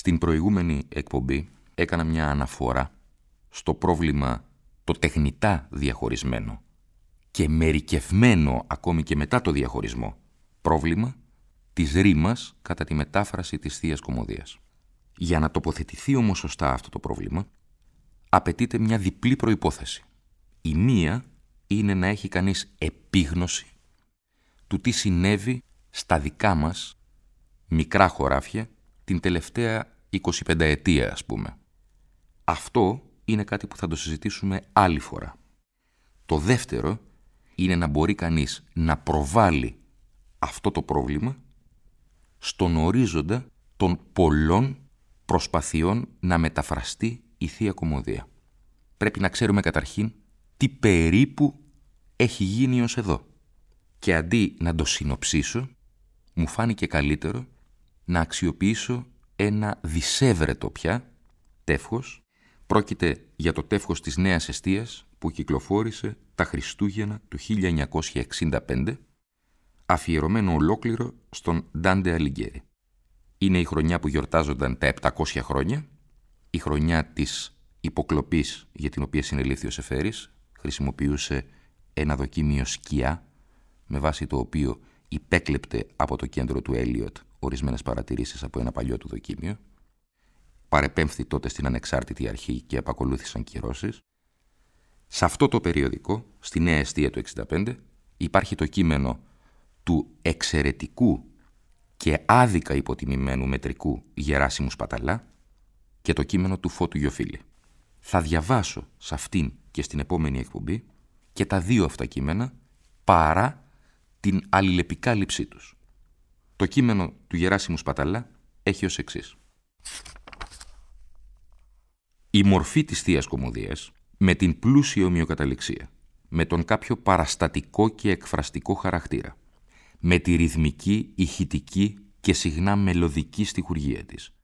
Στην προηγούμενη εκπομπή έκανα μια αναφορά στο πρόβλημα το τεχνητά διαχωρισμένο και μερικευμένο ακόμη και μετά το διαχωρισμό πρόβλημα της ρήμας κατά τη μετάφραση της θείας Κομμωδίας. Για να τοποθετηθεί όμως σωστά αυτό το πρόβλημα, απαιτείται μια διπλή προϋπόθεση. Η μία είναι να έχει κανείς επίγνωση του τι συνέβη στα δικά μας μικρά χωράφια την τελευταία 25 ετία, ας πούμε. Αυτό είναι κάτι που θα το συζητήσουμε άλλη φορά. Το δεύτερο είναι να μπορεί κανείς να προβάλλει αυτό το πρόβλημα στον ορίζοντα των πολλών προσπαθειών να μεταφραστεί η Θεία Κομμωδία. Πρέπει να ξέρουμε καταρχήν τι περίπου έχει γίνει ως εδώ. Και αντί να το συνοψίσω, μου φάνηκε καλύτερο να αξιοποιήσω ένα δισεύρετο πια τεύχος. Πρόκειται για το τεύχος της Νέας Εστίας που κυκλοφόρησε τα Χριστούγεννα του 1965, αφιερωμένο ολόκληρο στον Ντάντε Αλιγκέρι. Είναι η χρονιά που γιορτάζονταν τα 700 χρόνια, η χρονιά της υποκλοπής για την οποία συνελήφθη ο Σεφέρης, χρησιμοποιούσε ένα δοκίμιο σκιά, με βάση το οποίο υπέκλεπτε από το κέντρο του Έλιοτ ορισμένες παρατηρήσεις από ένα παλιό του δοκίμιο. Παρεπέμφθη τότε στην ανεξάρτητη αρχή και επακολούθησαν κυρώσεις. Σε αυτό το περιοδικό, στη Νέα Εστία του 65, υπάρχει το κείμενο του εξαιρετικού και άδικα υποτιμημένου μετρικού Γεράσιμου Σπαταλά και το κείμενο του Φώτου Γιοφίλη. Θα διαβάσω σε αυτήν και στην επόμενη εκπομπή και τα δύο αυτά κείμενα παρά την αλληλεπικάλυψή τους. Το κείμενο του Γεράσιμου Σπαταλά έχει ως εξής. Η μορφή της Θείας Κομμωδίας, με την πλούσια ομοιοκαταληξία, με τον κάποιο παραστατικό και εκφραστικό χαρακτήρα, με τη ρυθμική, ηχητική και συχνά μελωδική στιχουργία της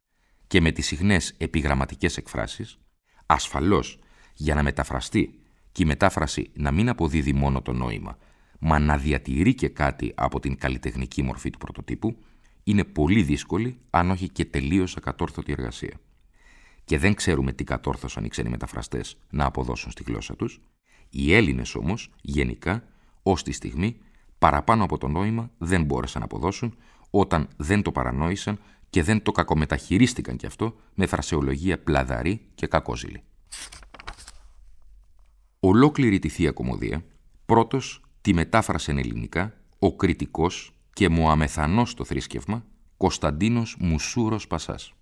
και με τις συχνές επιγραμματικές εκφράσεις, ασφαλώς για να μεταφραστεί και η μετάφραση να μην αποδίδει μόνο το νόημα, μα να διατηρεί και κάτι από την καλλιτεχνική μορφή του πρωτοτύπου, είναι πολύ δύσκολη, αν όχι και τελείως ακατόρθωτη εργασία. Και δεν ξέρουμε τι κατόρθωσαν οι ξένοι μεταφραστές να αποδώσουν στη γλώσσα τους. Οι Έλληνες όμως, γενικά, ως τη στιγμή, παραπάνω από το νόημα δεν μπόρεσαν να αποδώσουν όταν δεν το παρανόησαν και δεν το κακομεταχειρίστηκαν κι αυτό με φρασεολογία πλαδαρή και κακόζηλη. Ολόκληρη τη Θεία Κομμωδία, πρώτος Τη μετάφρασε ελληνικά ο κριτικός και αμεθανός στο θρήσκευμα Κωνσταντίνος Μουσούρος Πασάς.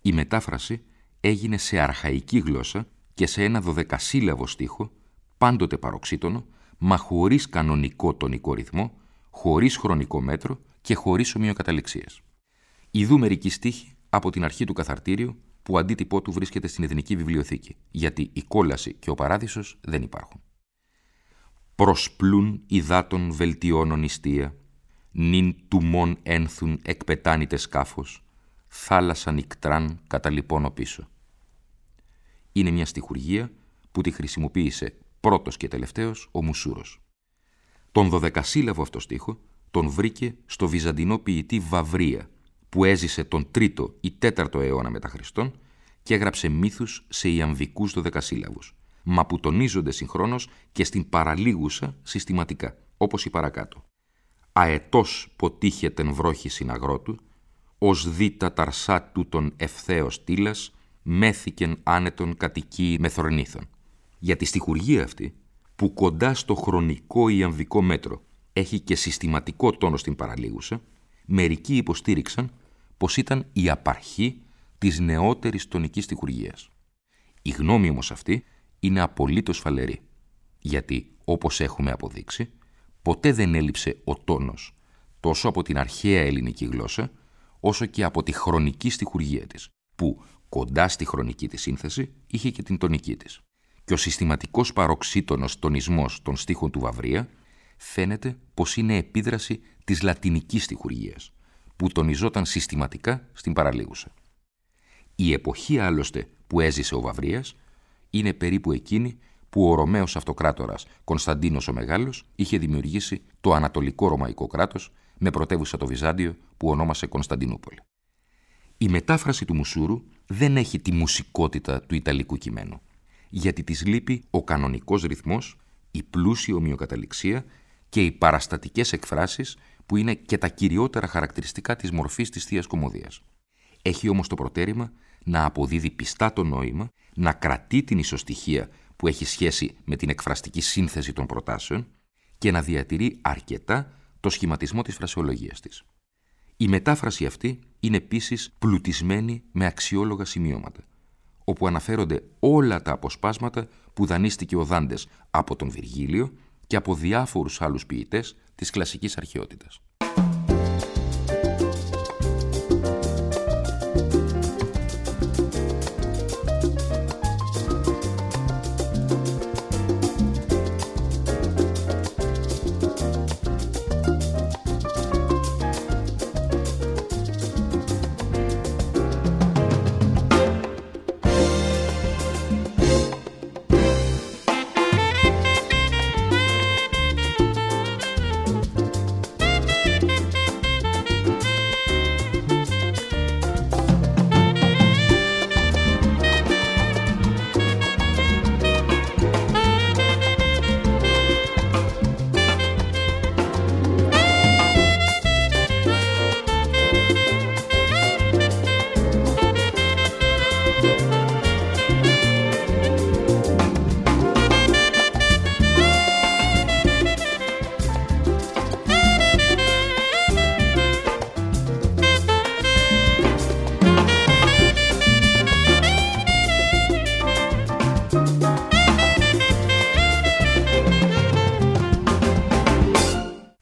Η μετάφραση έγινε σε αρχαϊκή γλώσσα και σε ένα δωδεκασύλλαβο στίχο, πάντοτε παροξύτονο, μα χωρίς κανονικό τονικό ρυθμό, χωρίς χρονικό μέτρο και χωρίς ομοιοκαταληξίες. Ιδού μερική στίχη από την αρχή του καθαρτήριου που αντίτυπό του βρίσκεται στην Εθνική Βιβλιοθήκη, γιατί η κόλαση και ο παράδεισος δεν υπάρχουν προσπλούν υδάτων βελτιώνων ιστία, νυν τουμών ένθουν εκπετάνητες σκάφος, θάλασσα νικτράν καταλυπώνω πίσω. Είναι μια στιχουργία που τη χρησιμοποίησε πρώτος και τελευταίος ο Μουσούρος. Τον δωδεκασύλλαβο αυτό στίχο τον βρήκε στο βυζαντινό ποιητή Βαβρία, που έζησε τον 3ο ή 4ο αιώνα μετά Χριστόν και έγραψε μύθους σε ιαμβικούς δωδεκασύλλαβους μα που τονίζονται συγχρόνως και στην παραλίγουσα συστηματικά, όπως η παρακάτω. Αετός ποτύχετεν βρόχη συναγρότου, ως δίτα ταρσά τούτον ευθέως τήλας, μέθηκεν άνετον κατοικεί μεθορνήθων. Για τη στιχουργία αυτή, που κοντά στο χρονικό ιαμβικό μέτρο έχει και συστηματικό τόνο στην παραλίγουσα, μερικοί υποστήριξαν πως ήταν η απαρχή της νεότερης τονικής στιχουργίας. Η γνώμη όμως αυτή είναι απολύτως φαλερή, γιατί, όπως έχουμε αποδείξει, ποτέ δεν έλειψε ο τόνος, τόσο από την αρχαία ελληνική γλώσσα, όσο και από τη χρονική στιχουργία της, που κοντά στη χρονική της σύνθεση είχε και την τονική της. Και ο συστηματικός παροξύτονος τονισμός των στίχων του Βαβρία φαίνεται πως είναι επίδραση της λατινικής στιχουργίας, που τονιζόταν συστηματικά στην παραλίγουσα. Η εποχή άλλωστε που έζησε ο Βαβρίας είναι περίπου εκείνη που ο Ρωμαίος Αυτοκράτορας Κωνσταντίνος ο Μεγάλος είχε δημιουργήσει το Ανατολικό Ρωμαϊκό κράτος με πρωτεύουσα το Βυζάντιο που ονόμασε Κωνσταντινούπολη. Η μετάφραση του Μουσούρου δεν έχει τη μουσικότητα του Ιταλικού κειμένου, γιατί της λείπει ο κανονικός ρυθμός, η πλούσια ομοιοκαταληξία και οι παραστατικές εκφράσεις που είναι και τα κυριότερα χαρακτηριστικά της μορφής της Θείας Κομμωδίας. Έχει όμως το προτέρημα να αποδίδει πιστά το νόημα, να κρατεί την ισοστοιχεία που έχει σχέση με την εκφραστική σύνθεση των προτάσεων και να διατηρεί αρκετά το σχηματισμό της φρασεολογίας της. Η μετάφραση αυτή είναι επίσης πλουτισμένη με αξιόλογα σημειώματα, όπου αναφέρονται όλα τα αποσπάσματα που δανείστηκε ο Δάντες από τον Βυργίλιο και από διάφορους άλλους ποιητές της κλασικής αρχαιότητας.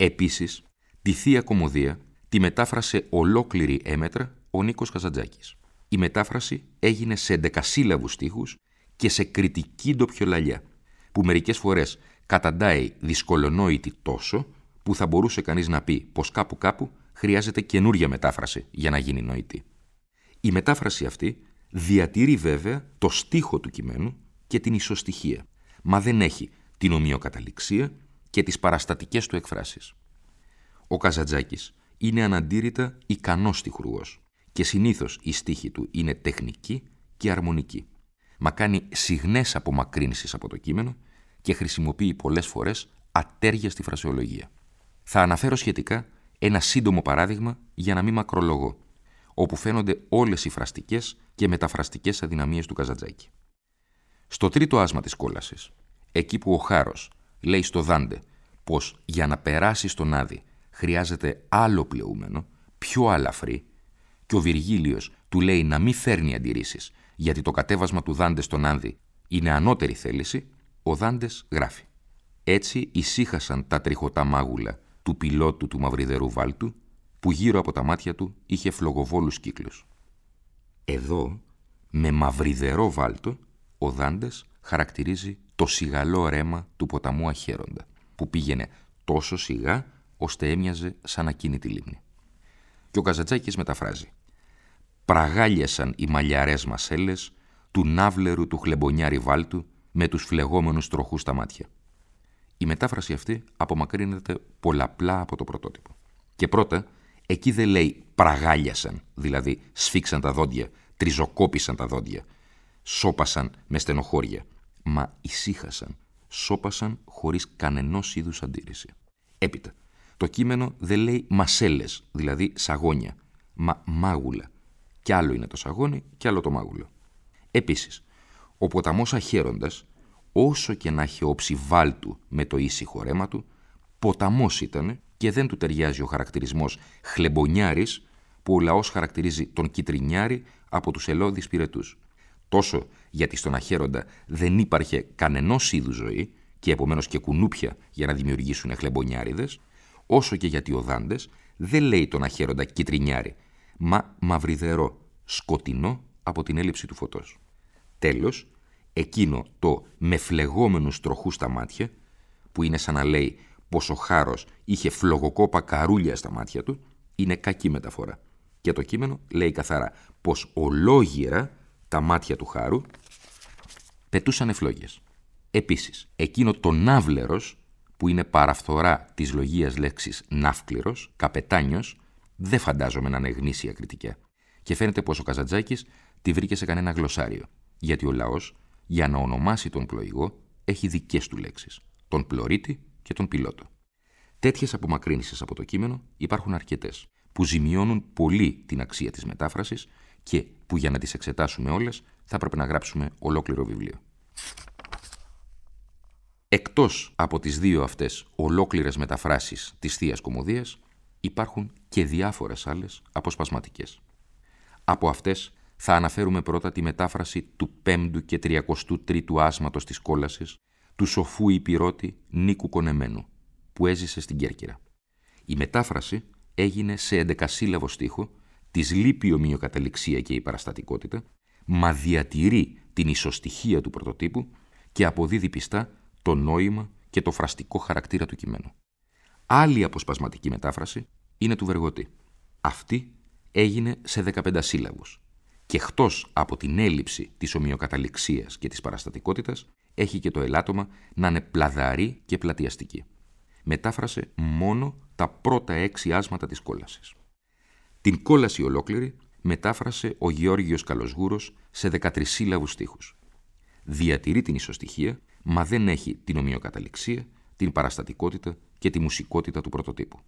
Επίσης, τη Θεία Κομμωδία τη μετάφρασε ολόκληρη έμετρα ο Νίκος Καζαντζάκης. Η μετάφραση έγινε σε εντεκασύλλαβους στίχους και σε κριτική ντοπιολαλιά, που μερικές φορές καταντάει δυσκολονόητη τόσο που θα μπορούσε κανείς να πει πως κάπου κάπου χρειάζεται καινούρια μετάφραση για να γίνει νοητή. Η μετάφραση αυτή διατηρεί βέβαια το στίχο του κειμένου και την ισοστοιχεία, μα δεν έχει την ομοιοκαταληξία και τις παραστατικές του εκφράσεις. Ο Καζατζάκης είναι αναντήρητα ικανός στιχουργός και συνήθως η στίχη του είναι τεχνική και αρμονική. Μα κάνει συγνές απομακρύνσεις από το κείμενο και χρησιμοποιεί πολλές φορές ατέρια στη φρασεολογία. Θα αναφέρω σχετικά ένα σύντομο παράδειγμα για να μην μακρολογώ, όπου φαίνονται όλες οι φραστικές και μεταφραστικές αδυναμίες του Καζατζάκη. Στο τρίτο άσμα της κόλασης, εκεί που ο Χάρος λέει στο Δάντε πως για να περάσει στον Άδη χρειάζεται άλλο πλεούμενο, πιο αλαφρύ, και ο Βυργίλιος του λέει να μην φέρνει αντιρρήσεις, γιατί το κατέβασμα του Δάντε στον Άνδη είναι ανώτερη θέληση, ο Δάντες γράφει. Έτσι ησύχασαν τα τριχωτά μάγουλα του πιλότου του μαυριδερού βάλτου, που γύρω από τα μάτια του είχε φλογοβόλους κύκλους. Εδώ, με μαυριδερό βάλτο, ο Δάντες χαρακτηρίζει το σιγαλό ρέμα του ποταμού Αχέροντα, που πήγαινε τόσο σιγά ώστε έμοιαζε σαν ακίνητη λίμνη. Και ο Καζατζάκης μεταφράζει «Πραγάλιασαν οι μαλλιαρές μασέλες του ναύλερου του χλεμπονιάρι βάλτου με τους φλεγόμενους τροχούς στα μάτια». Η μετάφραση αυτή απομακρύνεται πολλαπλά από το πρωτότυπο. Και πρώτα, εκεί δεν λέει «πραγάλιασαν», δηλαδή σφίξαν τα δόντια, τριζοκόπησαν τα δόντια, σώπασαν με στενοχώρια, μα ησύχασαν, σώπασαν χωρίς κανενός είδους αντίρρηση. Έπειτα, το κείμενο δεν λέει μασέλες, δηλαδή σαγόνια, μα μάγουλα. Κι άλλο είναι το σαγόνι, κι άλλο το μάγουλο. Επίσης, ο ποταμός Αχέροντας, όσο και να έχει όψει βάλτου με το ήσυχο ρέμα του, ποταμός ήταν και δεν του ταιριάζει ο χαρακτηρισμός χλεμπονιάρης που ο λαός χαρακτηρίζει τον κυτρινιάρη από τους ελώδεις πυρετούς. Τόσο γιατί στον Αχέροντα δεν υπήρχε κανενός είδους ζωή και επομένως και κουνούπια για να δημιουργήσουν χλεμπονιάριδες, όσο και γιατί ο Δάντες δεν λέει τον Αχέροντα κυτρινιάρη, μα μαυριδερό, σκοτεινό από την έλλειψη του φωτός. Τέλος, εκείνο το με φλεγόμενους τροχούς στα μάτια, που είναι σαν να λέει πως ο Χάρος είχε φλογοκόπα καρούλια στα μάτια του, είναι κακή μεταφορά. Και το κείμενο λέει καθαρά πως ολόγυρα τα μάτια του Χάρου πετούσαν εφλόγες. Επίσης, εκείνο το ναύλερος, που είναι παραφθορά της λογίας λέξης ναύκληρος, καπετάνιος, δεν φαντάζομαι να είναι γνήσια κριτικά. Και φαίνεται πως ο Καζαντζάκης τη βρήκε σε κανένα γλωσσάριο, γιατί ο λαός, για να ονομάσει τον πλοηγό, έχει δικές του λέξεις, τον πλωρίτη και τον πιλότο. Τέτοιες απομακρύνσεις από το κείμενο υπάρχουν αρκετές, που ζημιώνουν πολύ την αξία της μετάφρασης και που για να τις εξετάσουμε όλες θα έπρεπε να γράψουμε ολόκληρο βιβλίο. Εκτός από τις δύο αυτές ολόκληρες μεταφράσεις της θείας Κομμωδίας, υπάρχουν και διάφορες άλλες αποσπασματικές. Από αυτές θα αναφέρουμε πρώτα τη μετάφραση του 5ου και 33ου άσματος της κόλασης του σοφού υπηρώτη Νίκου Κονεμένου, που έζησε στην Κέρκυρα. Η μετάφραση έγινε σε εντεκασύλλαβο στίχο, της λείπει η ομοιοκαταληξία και η παραστατικότητα, μα διατηρεί την ισοστοιχεία του πρωτοτύπου και αποδίδει πιστά το νόημα και το φραστικό χαρακτήρα του κειμένου. Άλλη αποσπασματική μετάφραση είναι του Βεργοτή. Αυτή έγινε σε 15 σύλλαβους και εκτός από την έλλειψη της ομοιοκαταληξίας και της παραστατικότητας έχει και το ελάττωμα να είναι πλαδαρή και πλατιαστική μετάφρασε μόνο τα πρώτα έξι άσματα της κόλασης. Την κόλαση ολόκληρη μετάφρασε ο Γεώργιος Καλοσγούρος σε 13 σύλλαβους στίχους. Διατηρεί την ισοστοιχεία, μα δεν έχει την ομοιοκαταληξία, την παραστατικότητα και τη μουσικότητα του πρωτοτύπου.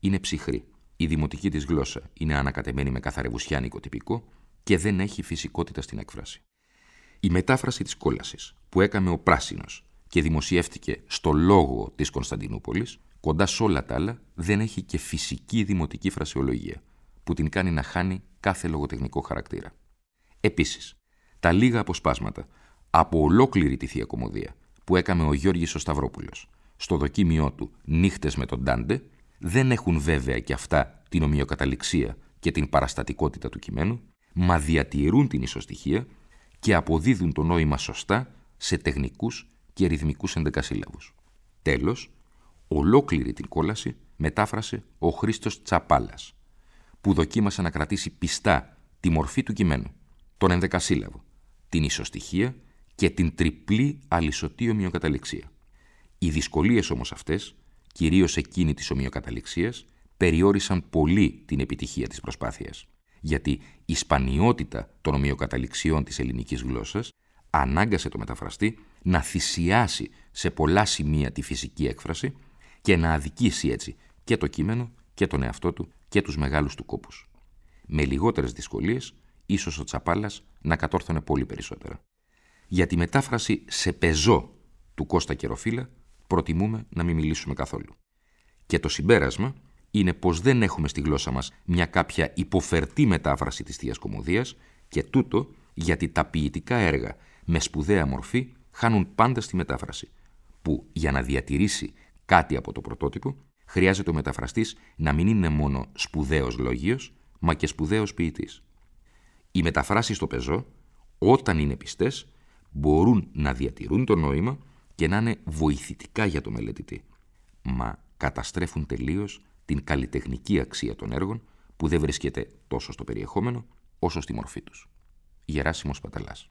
Είναι ψυχρή. Η δημοτική της γλώσσα είναι ανακατεμένη με καθαρεβουσιάνικο τυπικό και δεν έχει φυσικότητα στην έκφραση. Η μετάφραση της κόλασης που έκαμε ο Πράσινος και δημοσιεύτηκε στο λόγο της Κωνσταντινούπολης, κοντά σε όλα τα άλλα δεν έχει και φυσική δημοτική φρασιολογία, που την κάνει να χάνει κάθε λογοτεχνικό χαρακτήρα. Επίσης, τα λίγα αποσπάσματα από ολόκληρη τη Θεία Κομμωδία που έκαμε ο Γιώργης ο Σταυρόπουλος στο δοκίμιό του «Νύχτες με τον Τάντε» δεν έχουν βέβαια και αυτά την ομοιοκαταληξία και την παραστατικότητα του κειμένου, μα διατηρούν την ισοστοιχεία και αποδίδουν το νόημα σωστά σε τεχνικούς και ρυθμικούς ενδεκασύλλαβους. Τέλος, ολόκληρη την κόλαση μετάφρασε ο Χρήστος Τσαπάλας, που δοκίμασε να κρατήσει πιστά τη μορφή του κειμένου, τον ενδεκασύλλαβο, την ισοστοιχεία και την τριπλή αλυσοτή ομοιοκαταληξία. Οι δυσκολίες όμως αυτές, κυρίως εκείνη της ομοιοκαταληξίας, περιόρισαν πολύ την επιτυχία της προσπάθειας, γιατί η σπανιότητα των ομοιοκαταληξιών της ελληνικής γλώσσας ανάγκασε το μεταφραστή να θυσιάσει σε πολλά σημεία τη φυσική έκφραση και να αδικήσει έτσι και το κείμενο και τον εαυτό του και τους μεγάλους του κόπους. Με λιγότερες δυσκολίες, ίσως ο Τσαπάλας να κατόρθωνε πολύ περισσότερα. Για τη μετάφραση σε πεζό του Κώστα Κεροφίλα προτιμούμε να μην μιλήσουμε καθόλου. Και το συμπέρασμα είναι πως δεν έχουμε στη γλώσσα μας μια κάποια υποφερτή μετάφραση της Θείας Κομμωδίας και τούτο γιατί τα ποιητικά έργα με σπουδαία μορφή χάνουν πάντα στη μετάφραση, που για να διατηρήσει κάτι από το πρωτότυπο, χρειάζεται ο μεταφραστής να μην είναι μόνο σπουδαίος λόγιος, μα και σπουδαίος ποιητής. Οι μεταφράσεις στο πεζό, όταν είναι πιστές, μπορούν να διατηρούν το νόημα και να είναι βοηθητικά για το μελετητή, μα καταστρέφουν τελείως την καλλιτεχνική αξία των έργων που δεν βρίσκεται τόσο στο περιεχόμενο όσο στη μορφή τους. Γεράσιμος Παταλάς.